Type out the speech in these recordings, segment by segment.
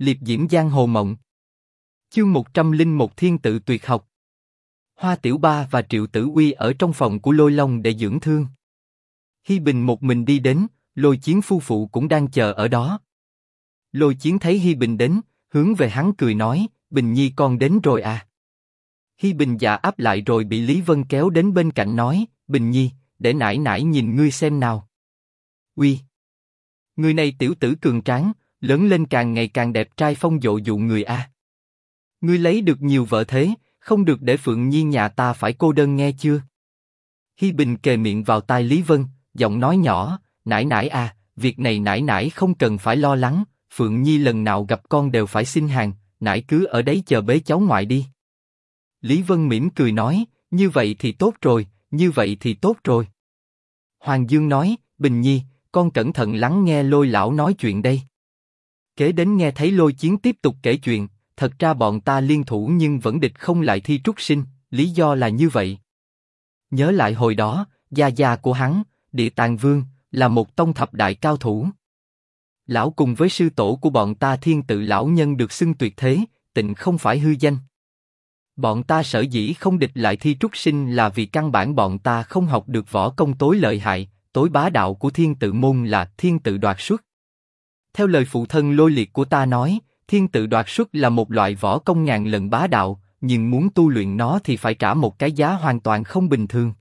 liệp diễm giang hồ mộng. Chương 101 Thiên tự tuyệt học. Hoa Tiểu Ba và Triệu Tử Uy ở trong phòng của Lôi Long để dưỡng thương. Hi Bình một mình đi đến, Lôi Chiến phu phụ cũng đang chờ ở đó. Lôi Chiến thấy Hi Bình đến, hướng về hắn cười nói, Bình Nhi con đến rồi à. Hi Bình dạ áp lại rồi bị Lý Vân kéo đến bên cạnh nói, Bình Nhi, để nải nải nhìn ngươi xem nào. Uy, người này tiểu tử cường tráng, lớn lên càng ngày càng đẹp trai phong dộ dụ người a. Ngươi lấy được nhiều vợ thế, không được để Phượng Nhi nhà ta phải cô đơn nghe chưa? Hi Bình kề miệng vào tai Lý Vân, giọng nói nhỏ, nãi nãi à, việc này nãi nãi không cần phải lo lắng, Phượng Nhi lần nào gặp con đều phải xin hàng, nãi cứ ở đấy chờ bế cháu ngoại đi. Lý Vân mỉm cười nói, như vậy thì tốt rồi, như vậy thì tốt rồi. Hoàng Dương nói, Bình Nhi, con cẩn thận lắng nghe lôi lão nói chuyện đây. Kế đến nghe thấy lôi chiến tiếp tục kể chuyện, thật ra bọn ta liên thủ nhưng vẫn địch không lại thi trúc sinh, lý do là như vậy. Nhớ lại hồi đó, gia gia của hắn, địa tàng vương, là một tông thập đại cao thủ. Lão cùng với sư tổ của bọn ta thiên tự lão nhân được xưng tuyệt thế, tịnh không phải hư danh. Bọn ta sở dĩ không địch lại thi trúc sinh là vì căn bản bọn ta không học được võ công tối lợi hại, tối bá đạo của thiên tự môn là thiên tự đoạt xuất. Theo lời phụ thân lôi liệt của ta nói, thiên tự đoạt xuất là một loại võ công ngàn lần bá đạo, nhưng muốn tu luyện nó thì phải trả một cái giá hoàn toàn không bình thường.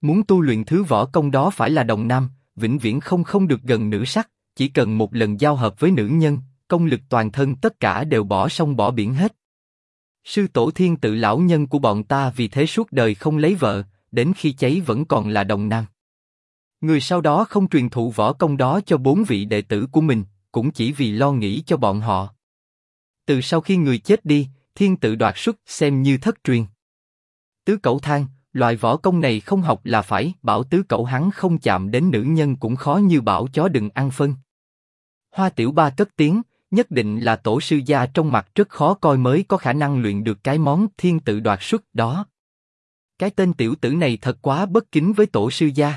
Muốn tu luyện thứ võ công đó phải là đồng nam, vĩnh viễn không không được gần nữ sắc, chỉ cần một lần giao hợp với nữ nhân, công lực toàn thân tất cả đều bỏ sông bỏ biển hết. Sư tổ thiên tự lão nhân của bọn ta vì thế suốt đời không lấy vợ, đến khi cháy vẫn còn là đồng nam. Người sau đó không truyền thụ võ công đó cho bốn vị đệ tử của mình, cũng chỉ vì lo nghĩ cho bọn họ. Từ sau khi người chết đi, thiên tự đoạt xuất xem như thất truyền. Tứ cẩu thang, loại võ công này không học là phải, bảo tứ cẩu hắn không chạm đến nữ nhân cũng khó như bảo chó đừng ăn phân. Hoa tiểu ba cất tiếng, nhất định là tổ sư gia trong mặt rất khó coi mới có khả năng luyện được cái món thiên tự đoạt xuất đó. Cái tên tiểu tử này thật quá bất kính với tổ sư gia.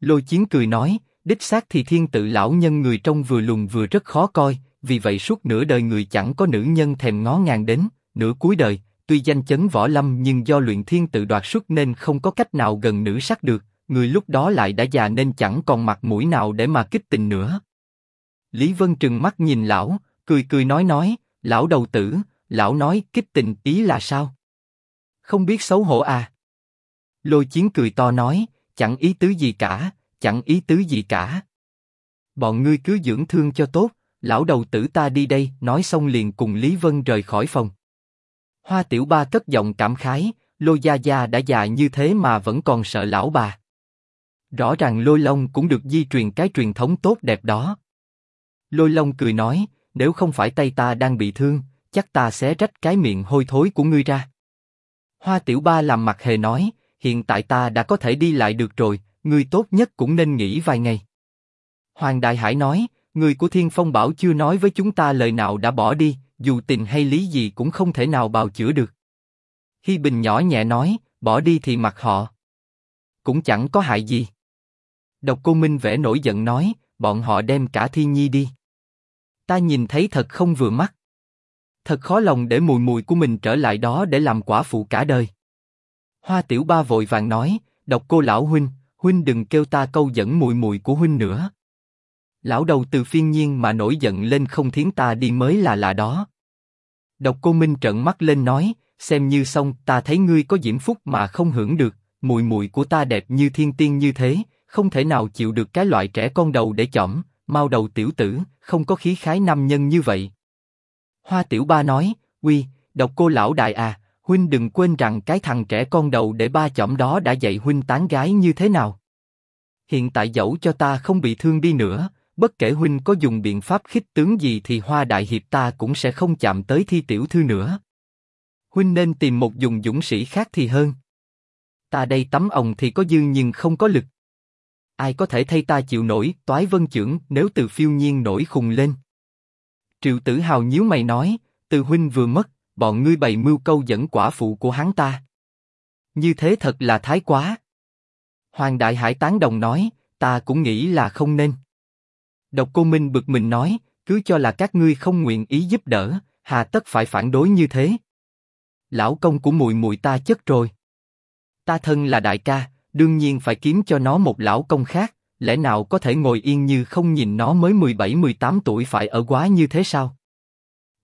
Lôi Chiến cười nói, đích xác thì thiên tự lão nhân người trông vừa lùn vừa rất khó coi, vì vậy suốt nửa đời người chẳng có nữ nhân thèm ngó ngàng đến, nửa cuối đời, tuy danh chấn võ lâm nhưng do luyện thiên tự đoạt xuất nên không có cách nào gần nữ sắc được, người lúc đó lại đã già nên chẳng còn mặt mũi nào để mà kích tình nữa. Lý Vân trừng mắt nhìn lão, cười cười nói nói, lão đầu tử, lão nói kích tình ý là sao? Không biết xấu hổ à? Lôi chiến cười to nói, chẳng ý tứ gì cả, chẳng ý tứ gì cả. Bọn ngươi cứ dưỡng thương cho tốt, lão đầu tử ta đi đây, nói xong liền cùng Lý Vân rời khỏi phòng. Hoa Tiểu Ba cất giọng cảm khái, Lôi Gia Gia đã già như thế mà vẫn còn sợ lão bà. Rõ ràng Lôi Long cũng được di truyền cái truyền thống tốt đẹp đó. Lôi Long cười nói, nếu không phải tay ta đang bị thương, chắc ta sẽ rách cái miệng hôi thối của ngươi ra. Hoa Tiểu Ba làm mặt hề nói, hiện tại ta đã có thể đi lại được rồi, ngươi tốt nhất cũng nên nghỉ vài ngày. Hoàng Đại Hải nói, người của Thiên Phong Bảo chưa nói với chúng ta lời nào đã bỏ đi, dù tình hay lý gì cũng không thể nào bào chữa được. Hi Bình nhỏ nhẹ nói, bỏ đi thì mặc họ. Cũng chẳng có hại gì. Độc Cô Minh vẽ nổi giận nói, bọn họ đem cả Thi Nhi đi. Ta nhìn thấy thật không vừa mắt. Thật khó lòng để mùi mùi của mình trở lại đó để làm quả phụ cả đời. Hoa Tiểu Ba vội vàng nói, độc cô lão huynh, huynh đừng kêu ta câu dẫn mùi mùi của huynh nữa. Lão đầu từ phiên nhiên mà nổi giận lên không thiến ta đi mới là lạ đó. Độc cô Minh trợn mắt lên nói, xem như xong, ta thấy ngươi có diễm phúc mà không hưởng được, mùi mùi của ta đẹp như thiên tiên như thế, không thể nào chịu được cái loại trẻ con đầu để chỏm, mau đầu tiểu tử, không có khí khái nam nhân như vậy. Hoa tiểu ba nói, uy, độc cô lão đại à, huynh đừng quên rằng cái thằng trẻ con đầu để ba chỏm đó đã dạy huynh tán gái như thế nào. Hiện tại dẫu cho ta không bị thương đi nữa, bất kể huynh có dùng biện pháp khích tướng gì thì hoa đại hiệp ta cũng sẽ không chạm tới thi tiểu thư nữa. Huynh nên tìm một dùng dũng sĩ khác thì hơn. Ta đây tấm ồng thì có dư nhưng không có lực. Ai có thể thay ta chịu nổi? Toái Vân trưởng nếu từ phiêu nhiên nổi khùng lên. Triệu Tử Hào nhíu mày nói, từ huynh vừa mất, bọn ngươi bày mưu câu dẫn quả phụ của hắn ta. Như thế thật là thái quá. Hoàng Đại Hải tán đồng nói, ta cũng nghĩ là không nên. Độc Cô Minh bực mình nói, cứ cho là các ngươi không nguyện ý giúp đỡ, hà tất phải phản đối như thế. Lão công của mùi mùi ta chất rồi. Ta thân là đại ca, đương nhiên phải kiếm cho nó một lão công khác, lẽ nào có thể ngồi yên như không nhìn nó mới 17-18 tuổi phải ở quá như thế sao?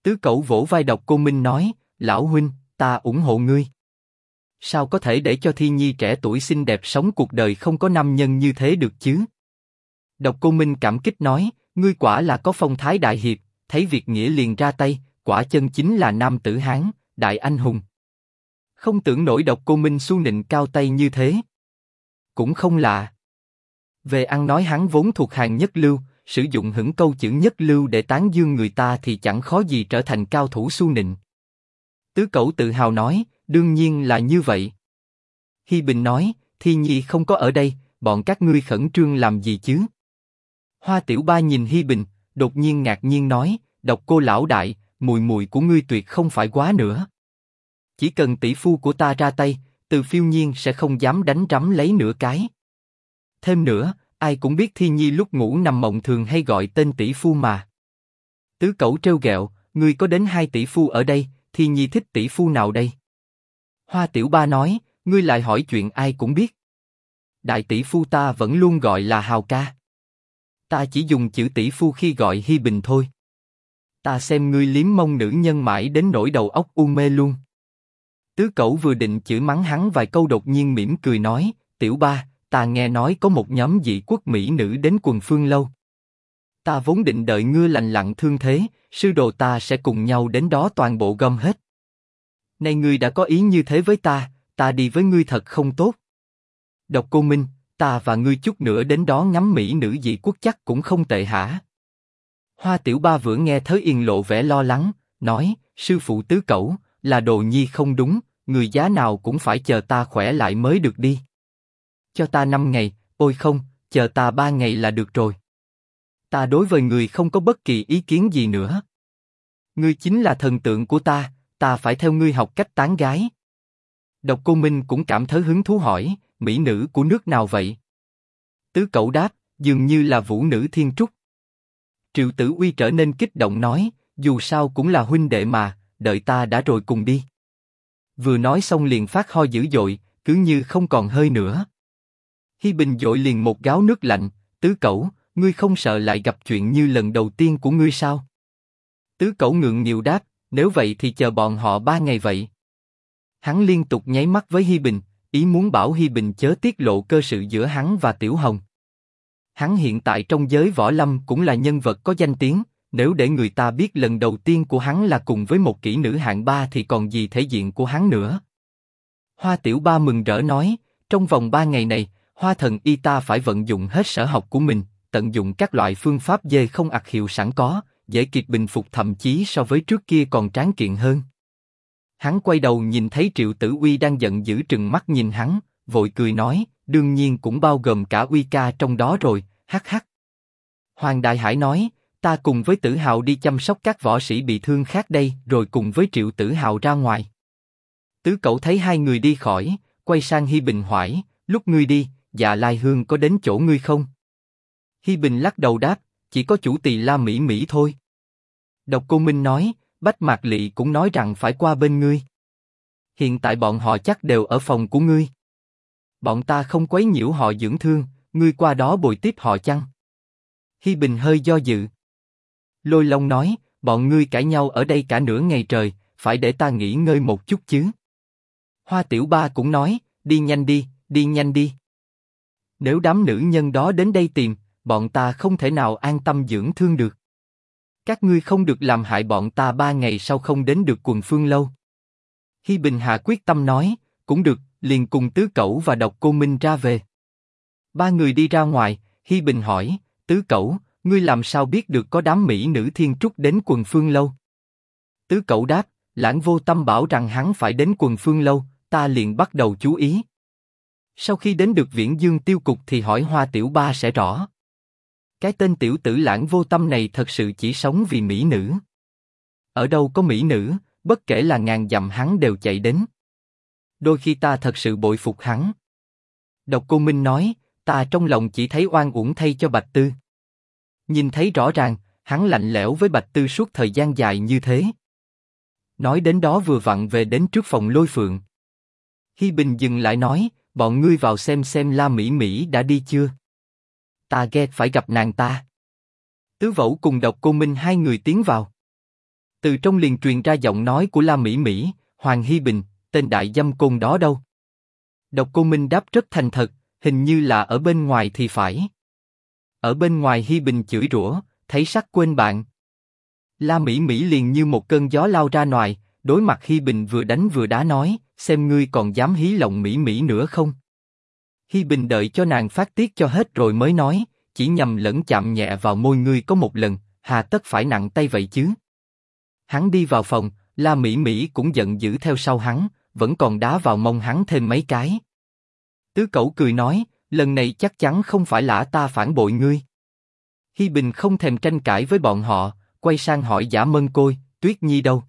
Tứ cẩu vỗ vai độc cô Minh nói, lão huynh, ta ủng hộ ngươi. Sao có thể để cho Thi Nhi trẻ tuổi xinh đẹp sống cuộc đời không có nam nhân như thế được chứ? Độc Cô Minh cảm kích nói, ngươi quả là có phong thái đại hiệp, thấy việc nghĩa liền ra tay, quả chân chính là nam tử hán, đại anh hùng. Không tưởng nổi Độc Cô Minh su nịnh cao tay như thế. Cũng không lạ. Về ăn nói hắn vốn thuộc hàng nhất lưu, sử dụng hững câu chữ nhất lưu để tán dương người ta thì chẳng khó gì trở thành cao thủ su nịnh. Tứ Cẩu tự hào nói, đương nhiên là như vậy. Hi Bình nói, Thi Nhi không có ở đây, bọn các ngươi khẩn trương làm gì chứ? Hoa Tiểu Ba nhìn Hi Bình, đột nhiên ngạc nhiên nói, độc cô lão đại, mùi mùi của ngươi tuyệt không phải quá nữa. Chỉ cần tỷ phu của ta ra tay, từ phiêu nhiên sẽ không dám đánh rắm lấy nửa cái. Thêm nữa, ai cũng biết Thi Nhi lúc ngủ nằm mộng thường hay gọi tên tỷ phu mà. Tứ Cẩu trêu ghẹo, ngươi có đến hai tỷ phu ở đây, Thi Nhi thích tỷ phu nào đây? Hoa Tiểu Ba nói, ngươi lại hỏi chuyện ai cũng biết. Đại tỷ phu ta vẫn luôn gọi là Hào ca. Ta chỉ dùng chữ tỷ phu khi gọi Hi Bình thôi. Ta xem ngươi liếm mông nữ nhân mãi đến nỗi đầu óc u mê luôn. Tứ Cẩu vừa định chửi mắng hắn vài câu đột nhiên mỉm cười nói, Tiểu Ba, ta nghe nói có một nhóm dị quốc mỹ nữ đến quần phương lâu. Ta vốn định đợi ngươi lành lặng thương thế, sư đồ ta sẽ cùng nhau đến đó toàn bộ gom hết. nay ngươi đã có ý như thế với ta, ta đi với ngươi thật không tốt. Độc Cô Minh, ta và ngươi chút nữa đến đó ngắm mỹ nữ dị quốc chắc cũng không tệ hả? Hoa Tiểu Ba vừa nghe Thới Yên lộ vẻ lo lắng, nói: sư phụ tứ cẩu, là đồ nhi không đúng, người giá nào cũng phải chờ ta khỏe lại mới được đi. Cho ta năm ngày, ôi không, chờ ta ba ngày là được rồi. Ta đối với người không có bất kỳ ý kiến gì nữa. Ngươi chính là thần tượng của ta, ta phải theo ngươi học cách tán gái. Độc Cô Minh cũng cảm thấy hứng thú hỏi, mỹ nữ của nước nào vậy? Tứ cậu đáp, dường như là vũ nữ thiên trúc. Triệu Tử Uy trở nên kích động nói, dù sao cũng là huynh đệ mà, đợi ta đã rồi cùng đi. Vừa nói xong liền phát ho dữ dội, cứ như không còn hơi nữa. Hi Bình dội liền một gáo nước lạnh, tứ cẩu, ngươi không sợ lại gặp chuyện như lần đầu tiên của ngươi sao? Tứ cẩu ngượng nghịu đáp, nếu vậy thì chờ bọn họ ba ngày vậy. Hắn liên tục nháy mắt với Hi Bình, ý muốn bảo Hi Bình chớ tiết lộ cơ sự giữa hắn và Tiểu Hồng. Hắn hiện tại trong giới võ lâm cũng là nhân vật có danh tiếng, nếu để người ta biết lần đầu tiên của hắn là cùng với một kỹ nữ hạng ba thì còn gì thể diện của hắn nữa. Hoa Tiểu Ba mừng rỡ nói, trong vòng ba ngày này, Hoa Thần Y ta phải vận dụng hết sở học của mình, tận dụng các loại phương pháp dê không ạc hiệu sẵn có, dễ kiệt bình phục thậm chí so với trước kia còn tráng kiện hơn. Hắn quay đầu nhìn thấy Triệu Tử Uy đang giận dữ trừng mắt nhìn hắn, vội cười nói, đương nhiên cũng bao gồm cả Uy ca trong đó rồi, hắc hắc. Hoàng Đại Hải nói, ta cùng với Tử Hào đi chăm sóc các võ sĩ bị thương khác đây, rồi cùng với Triệu Tử Hào ra ngoài. Tứ Cẩu thấy hai người đi khỏi, quay sang Hi Bình hỏi, lúc ngươi đi, dạ Lai Hương có đến chỗ ngươi không? Hi Bình lắc đầu đáp, chỉ có chủ tỳ La Mỹ Mỹ thôi. Độc Cô Minh nói, Bách Mạc Lị cũng nói rằng phải qua bên ngươi. Hiện tại bọn họ chắc đều ở phòng của ngươi. Bọn ta không quấy nhiễu họ dưỡng thương, ngươi qua đó bồi tiếp họ chăng? Hi Bình hơi do dự. Lôi Long nói, bọn ngươi cãi nhau ở đây cả nửa ngày trời, phải để ta nghỉ ngơi một chút chứ. Hoa Tiểu Ba cũng nói, đi nhanh đi, đi nhanh đi. Nếu đám nữ nhân đó đến đây tìm, bọn ta không thể nào an tâm dưỡng thương được. Các ngươi không được làm hại bọn ta ba ngày sau không đến được quần phương lâu. Hi Bình Hà quyết tâm nói, cũng được, liền cùng tứ cẩu và độc cô Minh ra về. Ba người đi ra ngoài, Hi Bình hỏi, tứ cẩu, ngươi làm sao biết được có đám mỹ nữ thiên trúc đến quần phương lâu? Tứ cẩu đáp, lãng vô tâm bảo rằng hắn phải đến quần phương lâu, ta liền bắt đầu chú ý. Sau khi đến được viễn dương tiêu cục thì hỏi hoa tiểu ba sẽ rõ. Cái tên tiểu tử lãng vô tâm này thật sự chỉ sống vì mỹ nữ. Ở đâu có mỹ nữ, bất kể là ngàn dặm hắn đều chạy đến. Đôi khi ta thật sự bội phục hắn. Độc Cô Minh nói, ta trong lòng chỉ thấy oan uổng thay cho Bạch Tư. Nhìn thấy rõ ràng, hắn lạnh lẽo với Bạch Tư suốt thời gian dài như thế. Nói đến đó vừa vặn về đến trước phòng lôi phượng. Hi Bình dừng lại nói, bọn ngươi vào xem xem La Mỹ Mỹ đã đi chưa. Ta ghét phải gặp nàng ta. Tứ Vẩu cùng Độc Cô Minh hai người tiến vào. Từ trong liền truyền ra giọng nói của La Mỹ Mỹ, Hoàng Hi Bình, tên đại dâm côn đó đâu? Độc Cô Minh đáp rất thành thật, hình như là ở bên ngoài thì phải. Ở bên ngoài Hi Bình chửi rủa, thấy sắc quên bạn. La Mỹ Mỹ liền như một cơn gió lao ra ngoài, đối mặt Hi Bình vừa đánh vừa đá nói, xem ngươi còn dám hí lòng Mỹ Mỹ nữa không? Hi Bình đợi cho nàng phát tiết cho hết rồi mới nói, chỉ nhầm lẫn chạm nhẹ vào môi ngươi có một lần, hà tất phải nặng tay vậy chứ? Hắn đi vào phòng, La Mỹ Mỹ cũng giận dữ theo sau hắn, vẫn còn đá vào mông hắn thêm mấy cái. Tứ Cẩu cười nói, lần này chắc chắn không phải là ta phản bội ngươi. Hi Bình không thèm tranh cãi với bọn họ, quay sang hỏi Giả Mân Côi, Tuyết Nhi đâu?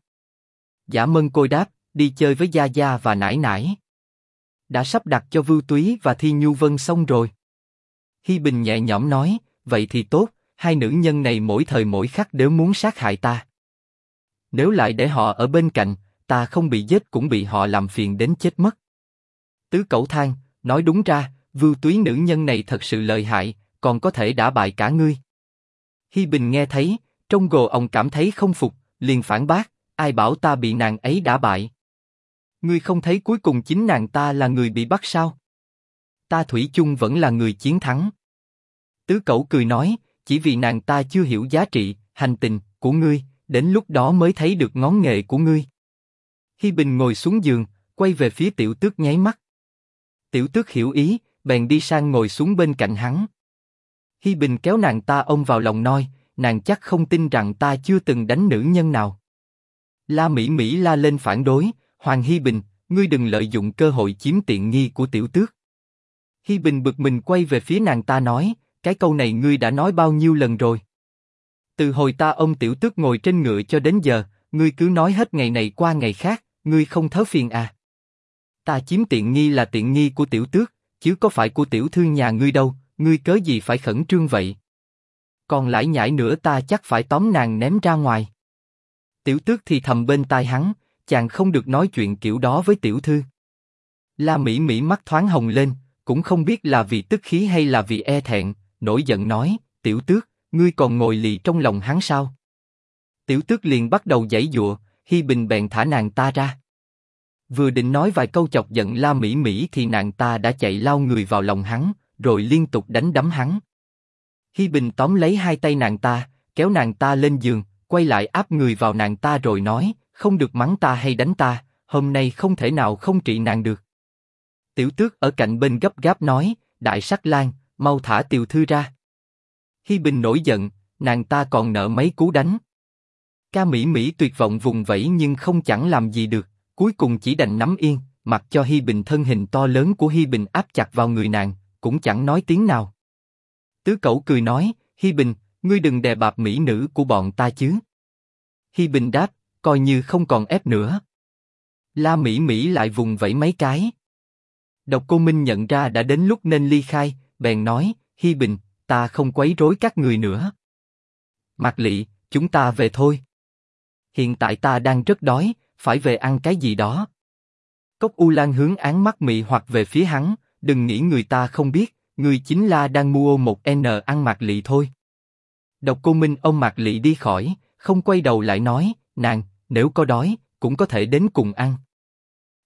Giả Mân Côi đáp, đi chơi với Gia Gia và Nải Nải. Đã sắp đặt cho Vưu Túy và Thi Nhu Vân xong rồi. Hi Bình nhẹ nhõm nói, vậy thì tốt, hai nữ nhân này mỗi thời mỗi khắc đều muốn sát hại ta. Nếu lại để họ ở bên cạnh, ta không bị giết cũng bị họ làm phiền đến chết mất. Tứ Cẩu Thang, nói đúng ra, Vưu Túy nữ nhân này thật sự lợi hại, còn có thể đả bại cả ngươi. Hi Bình nghe thấy, trong gồ ông cảm thấy không phục, liền phản bác, ai bảo ta bị nàng ấy đả bại? Ngươi không thấy cuối cùng chính nàng ta là người bị bắt sao? Ta thủy chung vẫn là người chiến thắng. Tứ Cẩu cười nói, chỉ vì nàng ta chưa hiểu giá trị, hành tình của ngươi, đến lúc đó mới thấy được ngón nghề của ngươi. Hi Bình ngồi xuống giường, quay về phía Tiểu Tước nháy mắt. Tiểu Tước hiểu ý, bèn đi sang ngồi xuống bên cạnh hắn. Hi Bình kéo nàng ta ôm vào lòng nói, nàng chắc không tin rằng ta chưa từng đánh nữ nhân nào. La Mỹ Mỹ la lên phản đối, Hoàng Hi Bình, ngươi đừng lợi dụng cơ hội chiếm tiện nghi của tiểu tước. Hi Bình bực mình quay về phía nàng ta nói, cái câu này ngươi đã nói bao nhiêu lần rồi? Từ hồi ta ông tiểu tước ngồi trên ngựa cho đến giờ, ngươi cứ nói hết ngày này qua ngày khác, ngươi không thớ phiền à? Ta chiếm tiện nghi là tiện nghi của tiểu tước, chứ có phải của tiểu thư nhà ngươi đâu, ngươi cớ gì phải khẩn trương vậy? Còn lại nhảy nữa ta chắc phải tóm nàng ném ra ngoài. Tiểu tước thì thầm bên tai hắn, chàng không được nói chuyện kiểu đó với tiểu thư. La Mỹ Mỹ mắt thoáng hồng lên, cũng không biết là vì tức khí hay là vì e thẹn, nổi giận nói, tiểu tước, ngươi còn ngồi lì trong lòng hắn sao? Tiểu tước liền bắt đầu giãy dụa, Hi Bình bèn thả nàng ta ra. Vừa định nói vài câu chọc giận La Mỹ Mỹ thì nàng ta đã chạy lao người vào lòng hắn, rồi liên tục đánh đấm hắn. Hi Bình tóm lấy hai tay nàng ta, kéo nàng ta lên giường, quay lại áp người vào nàng ta rồi nói, không được mắng ta hay đánh ta, hôm nay không thể nào không trị nàng được. Tiểu tước ở cạnh bên gấp gáp nói, đại sắc lang, mau thả tiểu thư ra. Hi Bình nổi giận, nàng ta còn nợ mấy cú đánh. Ca Mỹ Mỹ tuyệt vọng vùng vẫy nhưng không chẳng làm gì được, cuối cùng chỉ đành nắm yên, mặc cho Hi Bình thân hình to lớn của Hi Bình áp chặt vào người nàng, cũng chẳng nói tiếng nào. Tứ Cẩu cười nói, Hi Bình, ngươi đừng đè bạp mỹ nữ của bọn ta chứ. Hi Bình đáp, coi như không còn ép nữa. La Mỹ Mỹ lại vùng vẫy mấy cái. Độc Cô Minh nhận ra đã đến lúc nên ly khai, bèn nói, Hi Bình, ta không quấy rối các người nữa. Mạc Lị, chúng ta về thôi. Hiện tại ta đang rất đói, phải về ăn cái gì đó. Cốc U Lan hướng án mắt mị hoặc về phía hắn, đừng nghĩ người ta không biết, người chính là đang mua một n ăn Mạc Lị thôi. Độc Cô Minh ông Mạc Lị đi khỏi, không quay đầu lại nói, nàng, nếu có đói, cũng có thể đến cùng ăn.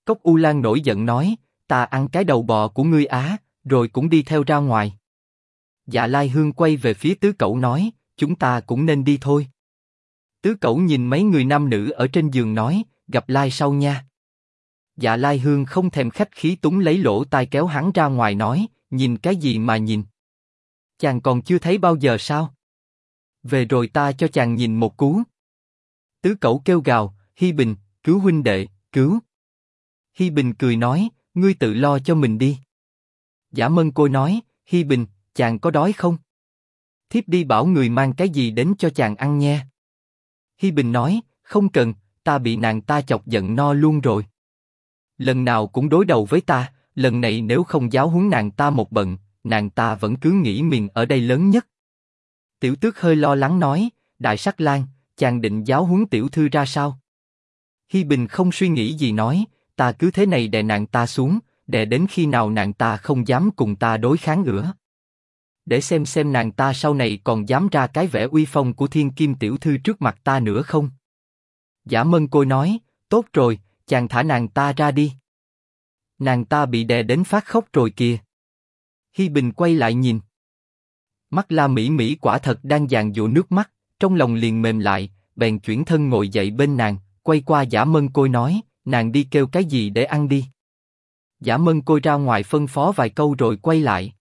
Cốc U Lan nổi giận nói, ta ăn cái đầu bò của ngươi á, rồi cũng đi theo ra ngoài. Dạ Lai Hương quay về phía tứ cậu nói, chúng ta cũng nên đi thôi. Tứ cậu nhìn mấy người nam nữ ở trên giường nói, gặp Lai sau nha. Dạ Lai Hương không thèm khách khí túng lấy lỗ tai kéo hắn ra ngoài nói, nhìn cái gì mà nhìn. Chàng còn chưa thấy bao giờ sao? Về rồi ta cho chàng nhìn một cú. Tứ cậu kêu gào, Hi Bình, cứu huynh đệ, cứu. Hi Bình cười nói, ngươi tự lo cho mình đi. Giả Mân Côi nói, Hi Bình, chàng có đói không? Thiếp đi bảo người mang cái gì đến cho chàng ăn nha. Hi Bình nói, không cần, ta bị nàng ta chọc giận no luôn rồi. Lần nào cũng đối đầu với ta, lần này nếu không giáo huấn nàng ta một bận, nàng ta vẫn cứ nghĩ mình ở đây lớn nhất. Tiểu Tước hơi lo lắng nói, Đại Sắc Lang, chàng định giáo huấn tiểu thư ra sao? Hi Bình không suy nghĩ gì nói, ta cứ thế này đè nàng ta xuống, đè đến khi nào nàng ta không dám cùng ta đối kháng nữa. Để xem xem nàng ta sau này còn dám ra cái vẻ uy phong của thiên kim tiểu thư trước mặt ta nữa không. Giả Mân Côi nói, tốt rồi, chàng thả nàng ta ra đi. Nàng ta bị đè đến phát khóc rồi kìa. Hi Bình quay lại nhìn. Mắt La Mỹ Mỹ quả thật đang dàn dụ nước mắt, trong lòng liền mềm lại, bèn chuyển thân ngồi dậy bên nàng, quay qua Giả Mân Côi nói, nàng đi kêu cái gì để ăn đi. Giả Mân Côi ra ngoài phân phó vài câu rồi quay lại.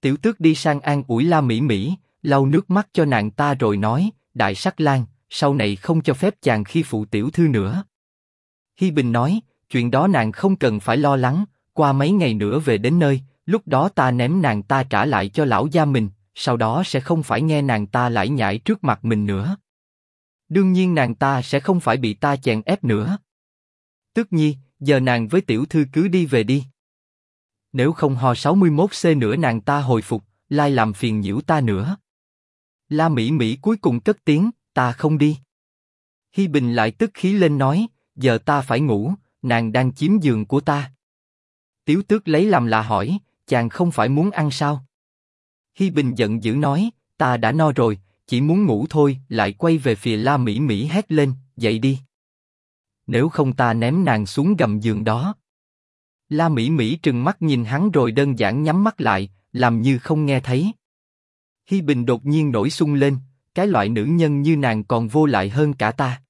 Tiểu Tước đi sang an ủi La Mỹ Mỹ, lau nước mắt cho nàng ta rồi nói, Đại Sắc Lang, sau này không cho phép chàng khi phụ tiểu thư nữa. Hi Bình nói, chuyện đó nàng không cần phải lo lắng, qua mấy ngày nữa về đến nơi, lúc đó ta ném nàng ta trả lại cho lão gia mình, sau đó sẽ không phải nghe nàng ta lải nhải trước mặt mình nữa. Đương nhiên nàng ta sẽ không phải bị ta chèn ép nữa. Tước Nhi, giờ nàng với tiểu thư cứ đi về đi. Nếu không ho 61 c nữa nàng ta hồi phục, lai làm phiền nhiễu ta nữa. La Mỹ Mỹ cuối cùng cất tiếng, ta không đi. Hi Bình lại tức khí lên nói, giờ ta phải ngủ, nàng đang chiếm giường của ta. Tiếu Tước lấy làm lạ hỏi, chàng không phải muốn ăn sao? Hi Bình giận dữ nói, ta đã no rồi, chỉ muốn ngủ thôi, lại quay về phía La Mỹ Mỹ hét lên, dậy đi. Nếu không ta ném nàng xuống gầm giường đó. La Mỹ Mỹ trừng mắt nhìn hắn rồi đơn giản nhắm mắt lại, làm như không nghe thấy. Hi Bình đột nhiên nổi sung lên, cái loại nữ nhân như nàng còn vô lại hơn cả ta.